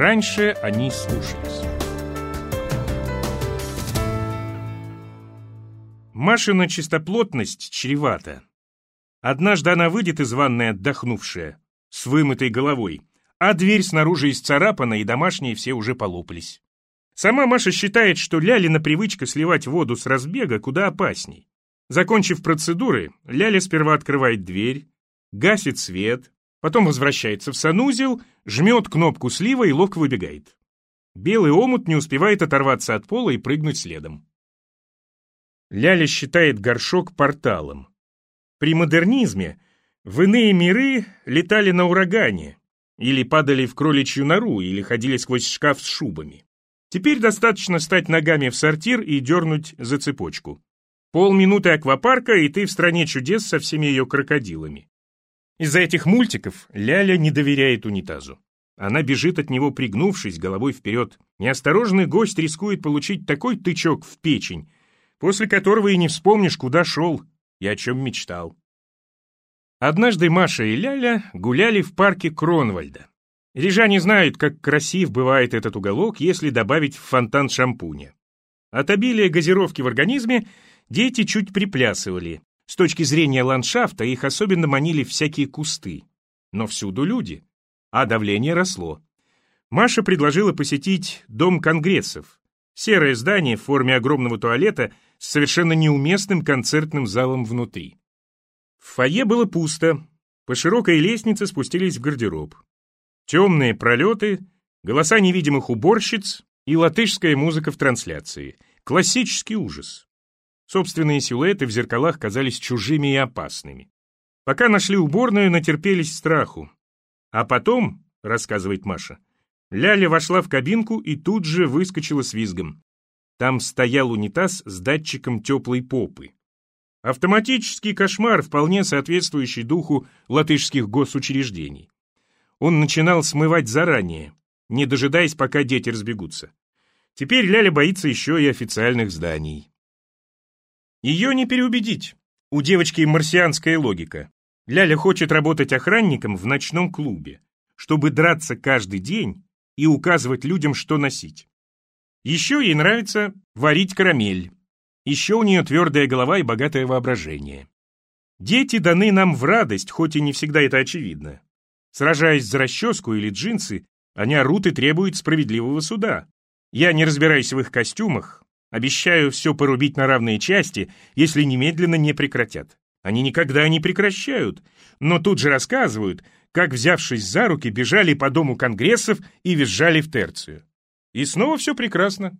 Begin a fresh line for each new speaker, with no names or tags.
раньше они слушались. Машина чистоплотность чревата. Однажды она выйдет из ванной отдохнувшая, с вымытой головой, а дверь снаружи исцарапана, и домашние все уже полопались. Сама Маша считает, что Лялина привычка сливать воду с разбега куда опасней. Закончив процедуры, Ляля сперва открывает дверь, гасит свет, потом возвращается в санузел, жмет кнопку слива и ловко выбегает. Белый омут не успевает оторваться от пола и прыгнуть следом. Ляля считает горшок порталом. При модернизме в иные миры летали на урагане, или падали в кроличью нору, или ходили сквозь шкаф с шубами. Теперь достаточно стать ногами в сортир и дернуть за цепочку. Полминуты аквапарка, и ты в стране чудес со всеми ее крокодилами. Из-за этих мультиков Ляля не доверяет унитазу. Она бежит от него, пригнувшись головой вперед. Неосторожный гость рискует получить такой тычок в печень, после которого и не вспомнишь, куда шел и о чем мечтал. Однажды Маша и Ляля гуляли в парке Кронвальда. Рижане знают, как красив бывает этот уголок, если добавить в фонтан шампуня. От обилия газировки в организме дети чуть приплясывали. С точки зрения ландшафта их особенно манили всякие кусты. Но всюду люди, а давление росло. Маша предложила посетить Дом конгрессов. Серое здание в форме огромного туалета с совершенно неуместным концертным залом внутри. В фойе было пусто. По широкой лестнице спустились в гардероб. Темные пролеты, голоса невидимых уборщиц и латышская музыка в трансляции. Классический ужас. Собственные силуэты в зеркалах казались чужими и опасными. Пока нашли уборную, натерпелись страху. А потом, рассказывает Маша, Ляля вошла в кабинку и тут же выскочила с визгом. Там стоял унитаз с датчиком теплой попы. Автоматический кошмар, вполне соответствующий духу латышских госучреждений. Он начинал смывать заранее, не дожидаясь, пока дети разбегутся. Теперь Ляля боится еще и официальных зданий. Ее не переубедить. У девочки марсианская логика. Ляля хочет работать охранником в ночном клубе, чтобы драться каждый день и указывать людям, что носить. Еще ей нравится варить карамель. Еще у нее твердая голова и богатое воображение. Дети даны нам в радость, хоть и не всегда это очевидно. Сражаясь за расческу или джинсы, они орут и требуют справедливого суда. Я не разбираюсь в их костюмах, обещаю все порубить на равные части, если немедленно не прекратят. Они никогда не прекращают, но тут же рассказывают, как, взявшись за руки, бежали по дому конгрессов и визжали в терцию. И снова все прекрасно.